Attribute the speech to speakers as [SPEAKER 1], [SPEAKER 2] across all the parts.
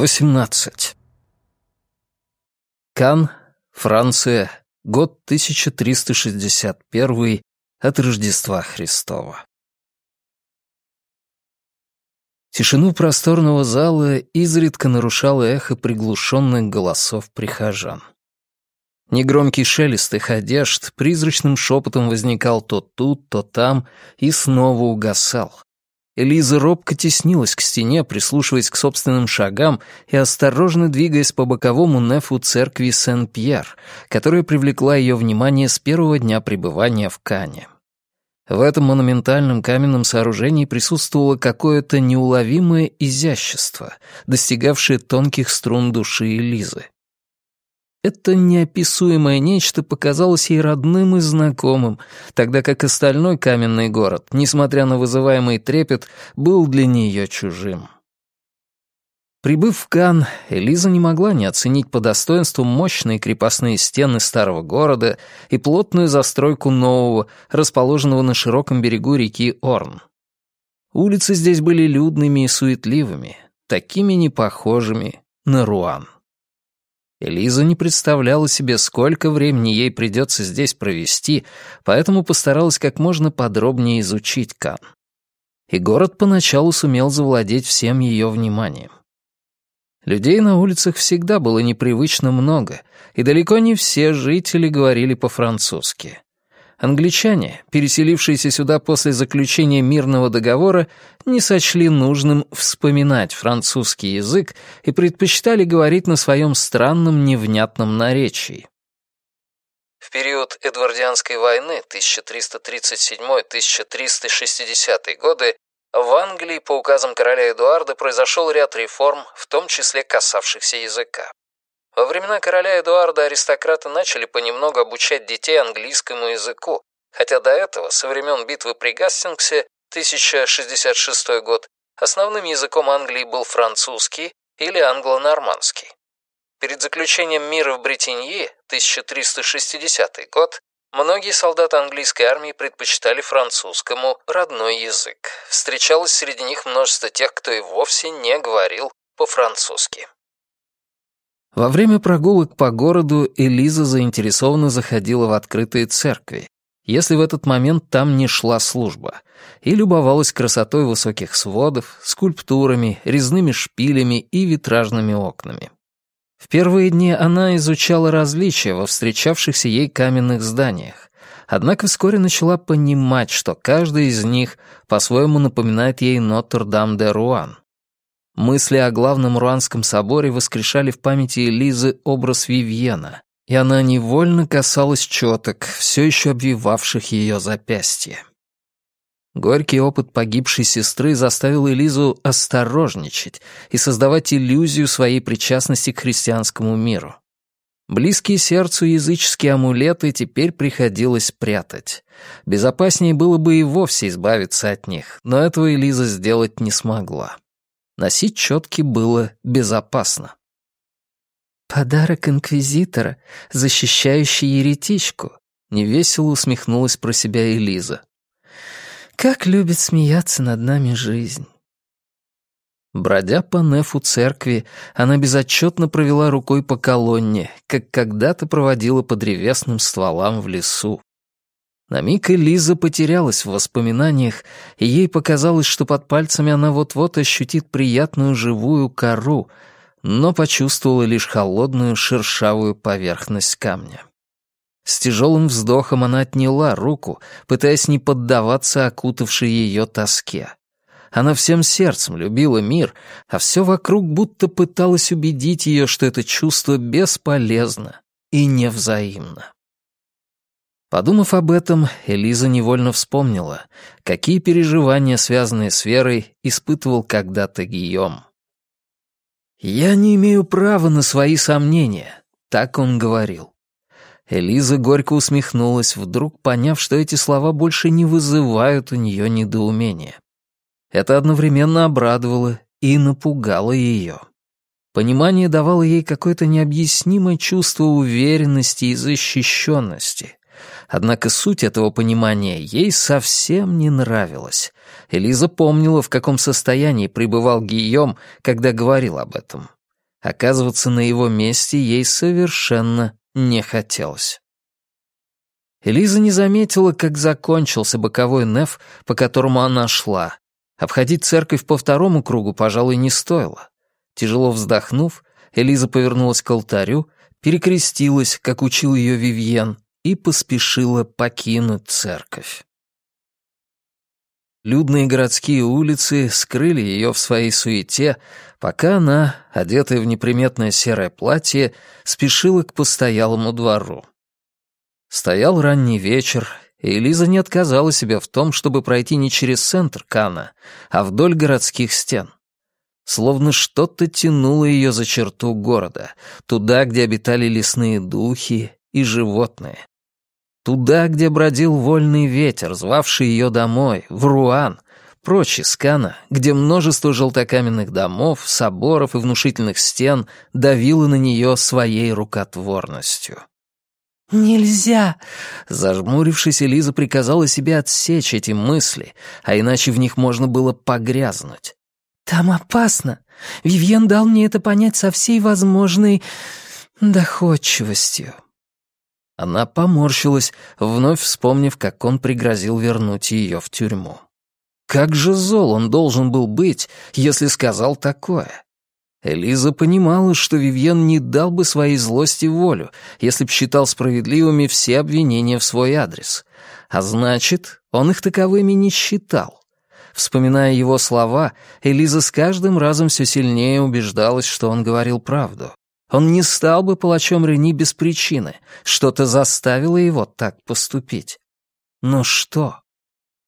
[SPEAKER 1] 18. Кан, Франция, год 1361 от Рождества Христова. Тишину просторного зала изредка нарушало эхо приглушенных голосов прихожан. Негромкий шелест их одежд призрачным шепотом возникал то тут, то там и снова угасал, Элиза робко теснилась к стене, прислушиваясь к собственным шагам и осторожно двигаясь по боковому нефу церкви Сен-Пьер, которая привлекла ее внимание с первого дня пребывания в Кане. В этом монументальном каменном сооружении присутствовало какое-то неуловимое изящество, достигавшее тонких струн души Элизы. Это неописуемое нечто показалось ей родным и знакомым, тогда как остальной каменный город, несмотря на вызываемый трепет, был для нее чужим. Прибыв в Кан, Элиза не могла не оценить по достоинству мощные крепостные стены старого города и плотную застройку нового, расположенного на широком берегу реки Орн. Улицы здесь были людными и суетливыми, такими непохожими на Руан. Элиза не представляла себе, сколько времени ей придется здесь провести, поэтому постаралась как можно подробнее изучить Кан. И город поначалу сумел завладеть всем ее вниманием. Людей на улицах всегда было непривычно много, и далеко не все жители говорили по-французски. Англичане, переселившиеся сюда после заключения мирного договора, не сочли нужным вспоминать французский язык и предпочитали говорить на своем странном невнятном наречии. В период Эдвардианской войны 1337-1360 годы в Англии по указам короля Эдуарда произошел ряд реформ, в том числе касавшихся языка. Во времена короля Эдуарда аристократы начали понемногу обучать детей английскому языку, хотя до этого, со времен битвы при Гастингсе, 1066 год, основным языком Англии был французский или англо-нормандский. Перед заключением мира в Бретеньи, 1360 год, многие солдаты английской армии предпочитали французскому родной язык. Встречалось среди них множество тех, кто и вовсе не говорил по-французски. Во время прогулок по городу Элиза заинтересованно заходила в открытые церкви, если в этот момент там не шла служба, и любовалась красотой высоких сводов, скульптурами, резными шпилями и витражными окнами. В первые дни она изучала различия во встречавшихся ей каменных зданиях, однако вскоре начала понимать, что каждый из них по-своему напоминает ей Нотр-Дам-де-Руан. Мысли о главном Руанском соборе воскрешали в памяти Элизы образ Вивьена, и она невольно касалась четок, все еще обвивавших ее запястье. Горький опыт погибшей сестры заставил Элизу осторожничать и создавать иллюзию своей причастности к христианскому миру. Близкие сердцу языческие амулеты теперь приходилось прятать. Безопаснее было бы и вовсе избавиться от них, но этого Элиза сделать не смогла. Носить четки было безопасно. «Подарок инквизитора, защищающий еретичку», — невесело усмехнулась про себя Элиза. «Как любит смеяться над нами жизнь». Бродя по нефу церкви, она безотчетно провела рукой по колонне, как когда-то проводила по древесным стволам в лесу. На миг Элиза потерялась в воспоминаниях, и ей показалось, что под пальцами она вот-вот ощутит приятную живую кору, но почувствовала лишь холодную шершавую поверхность камня. С тяжелым вздохом она отняла руку, пытаясь не поддаваться окутавшей ее тоске. Она всем сердцем любила мир, а все вокруг будто пыталось убедить ее, что это чувство бесполезно и невзаимно. Подумав об этом, Элиза невольно вспомнила, какие переживания, связанные с верой, испытывал когда-то Гийом. «Я не имею права на свои сомнения», — так он говорил. Элиза горько усмехнулась, вдруг поняв, что эти слова больше не вызывают у нее недоумения. Это одновременно обрадовало и напугало ее. Понимание давало ей какое-то необъяснимое чувство уверенности и защищенности. Однако суть этого понимания ей совсем не нравилась. Элиза помнила, в каком состоянии пребывал Гийом, когда говорил об этом. Оказываться на его месте ей совершенно не хотелось. Элиза не заметила, как закончился боковой неф, по которому она шла. Обходить церковь по второму кругу, пожалуй, не стоило. Тяжело вздохнув, Элиза повернулась к алтарю, перекрестилась, как учил ее Вивьен, и поспешила покинуть церковь. Людные городские улицы скрыли ее в своей суете, пока она, одетая в неприметное серое платье, спешила к постоялому двору. Стоял ранний вечер, и Элиза не отказала себе в том, чтобы пройти не через центр Кана, а вдоль городских стен. Словно что-то тянуло ее за черту города, туда, где обитали лесные духи и животные. Туда, где бродил вольный ветер, звавший ее домой, в Руан, прочь из Кана, где множество желтокаменных домов, соборов и внушительных стен давило на нее своей рукотворностью. «Нельзя!» Зажмурившись, Элиза приказала себе отсечь эти мысли, а иначе в них можно было погрязнуть. «Там опасно. Вивьен дал мне это понять со всей возможной доходчивостью». Она поморщилась, вновь вспомнив, как он пригрозил вернуть ее в тюрьму. Как же зол он должен был быть, если сказал такое? Элиза понимала, что Вивьен не дал бы своей злости волю, если б считал справедливыми все обвинения в свой адрес. А значит, он их таковыми не считал. Вспоминая его слова, Элиза с каждым разом все сильнее убеждалась, что он говорил правду. Он не стал бы палачом Рени без причины. Что-то заставило его так поступить. Но что?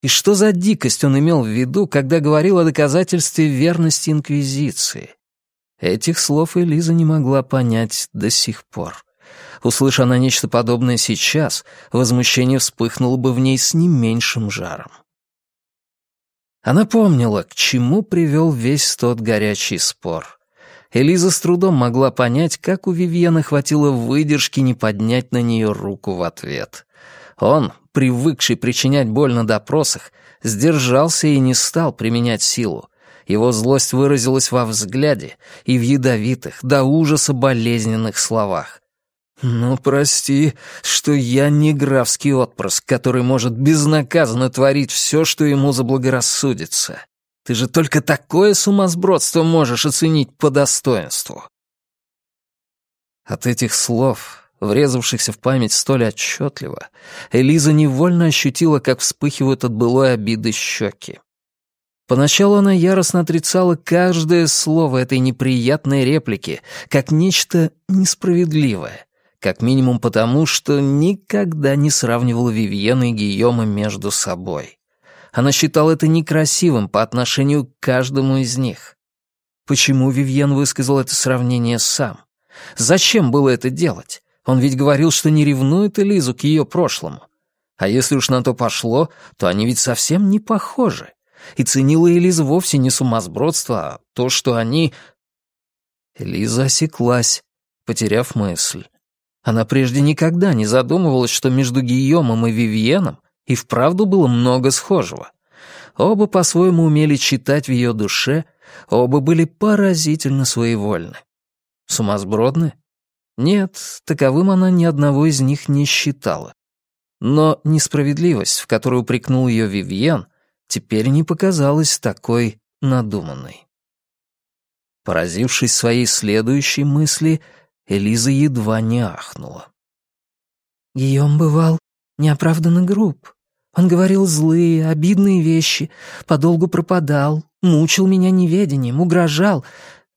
[SPEAKER 1] И что за дикость он имел в виду, когда говорил о доказательстве верности Инквизиции? Этих слов Элиза не могла понять до сих пор. Услыша она нечто подобное сейчас, возмущение вспыхнуло бы в ней с не меньшим жаром. Она помнила, к чему привел весь тот горячий спор. Элиза с трудом могла понять, как у Вивьена хватило выдержки не поднять на нее руку в ответ. Он, привыкший причинять боль на допросах, сдержался и не стал применять силу. Его злость выразилась во взгляде и в ядовитых, до ужаса болезненных словах. «Ну, прости, что я не графский отпрыск, который может безнаказанно творить все, что ему заблагорассудится. Ты же только такое сумасбродство можешь оценить по достоинству. От этих слов, врезавшихся в память столь отчетливо, Элиза невольно ощутила, как вспыхивают от былой обиды щеки. Поначалу она яростно отрицала каждое слово этой неприятной реплики, как нечто несправедливое, как минимум потому, что никогда не сравнивала Вивьена и Гийома между собой. Она считала это некрасивым по отношению к каждому из них. Почему Вивьен высказал это сравнение сам? Зачем было это делать? Он ведь говорил, что не ревнует Элизу к ее прошлому. А если уж на то пошло, то они ведь совсем не похожи. И ценила Элиза вовсе не сумасбродство, а то, что они... Элиза осеклась, потеряв мысль. Она прежде никогда не задумывалась, что между Гийомом и Вивьеном и вправду было много схожего. Оба по-своему умели читать в ее душе, оба были поразительно своевольны. Сумасбродны? Нет, таковым она ни одного из них не считала. Но несправедливость, в которую упрекнул ее Вивьен, теперь не показалась такой надуманной. Поразившись своей следующей мысли, Элиза едва не ахнула. Гийом бывал неоправданно груб. Он говорил злые, обидные вещи, подолгу пропадал, мучил меня неведением, угрожал,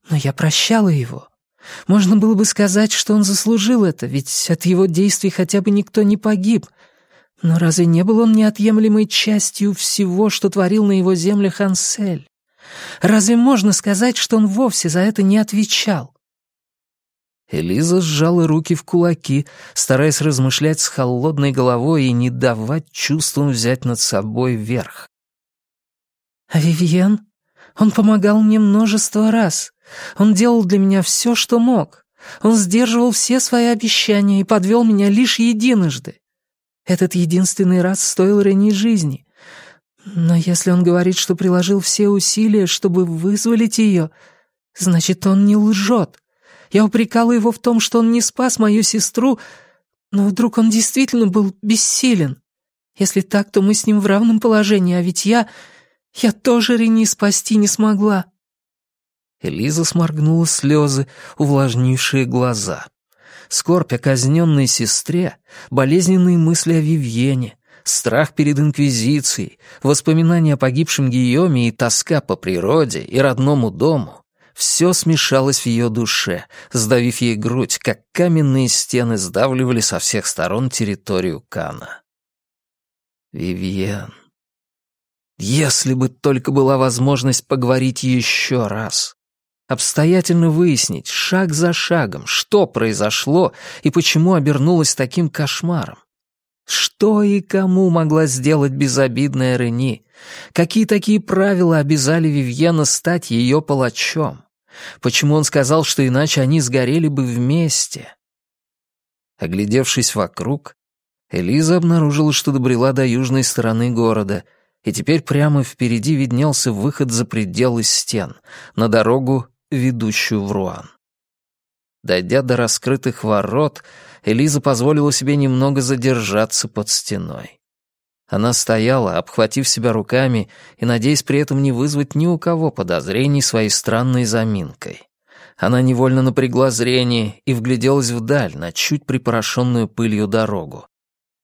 [SPEAKER 1] но я прощала его. Можно было бы сказать, что он заслужил это, ведь от его действий хотя бы никто не погиб. Но разве не был он неотъемлемой частью всего, что творил на его землях Ансель? Разве можно сказать, что он вовсе за это не отвечал? Элиза сжала руки в кулаки, стараясь размышлять с холодной головой и не давать чувствам взять над собой верх. «А Вивьен? Он помогал мне множество раз. Он делал для меня все, что мог. Он сдерживал все свои обещания и подвел меня лишь единожды. Этот единственный раз стоил Рени жизни. Но если он говорит, что приложил все усилия, чтобы вызволить ее, значит, он не лжет».
[SPEAKER 2] Я упрекала его в том, что он не спас мою сестру, но вдруг он действительно был бессилен. Если так, то мы с ним в равном положении, а ведь я... Я тоже Рени спасти не смогла».
[SPEAKER 1] Элиза сморгнула слезы, увлажнившие глаза. Скорбь о казненной сестре, болезненные мысли о Вивьене, страх перед Инквизицией, воспоминания о погибшем Гийоме и тоска по природе и родному дому — все смешалось в ее душе, сдавив ей грудь, как каменные стены сдавливали со всех сторон территорию Кана. Вивьен. Если бы только была возможность поговорить еще раз. Обстоятельно выяснить, шаг за шагом, что произошло и почему обернулось таким кошмаром. Что и кому могла сделать безобидная Рени? Какие такие правила обязали Вивьена стать ее палачом? Почему он сказал, что иначе они сгорели бы вместе? Оглядевшись вокруг, Элиза обнаружила, что добрела до южной стороны города, и теперь прямо впереди виднелся выход за пределы стен, на дорогу, ведущую в Руан. Дойдя до раскрытых ворот, Элиза позволила себе немного задержаться под стеной. Она стояла, обхватив себя руками и надеясь при этом не вызвать ни у кого подозрений своей странной заминкой. Она невольно напрягла зрение и вгляделась вдаль на чуть припорошенную пылью дорогу.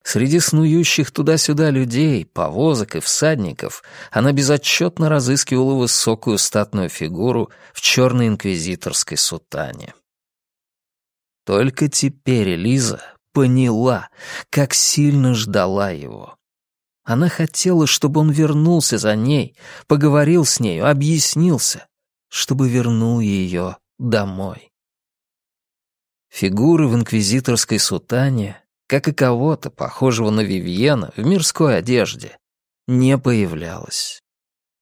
[SPEAKER 1] Среди снующих туда-сюда людей, повозок и всадников она безотчетно разыскивала высокую статную фигуру в черной инквизиторской сутане. Только теперь Лиза поняла, как сильно ждала его. Она хотела, чтобы он вернулся за ней, поговорил с нею, объяснился, чтобы вернул ее домой. Фигуры в инквизиторской сутане, как и кого-то, похожего на Вивьена, в мирской одежде, не появлялось.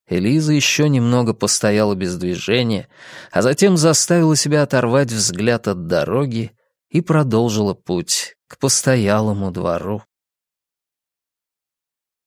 [SPEAKER 1] Элиза еще немного постояла без движения, а затем заставила себя оторвать взгляд от дороги и продолжила путь к постоялому двору.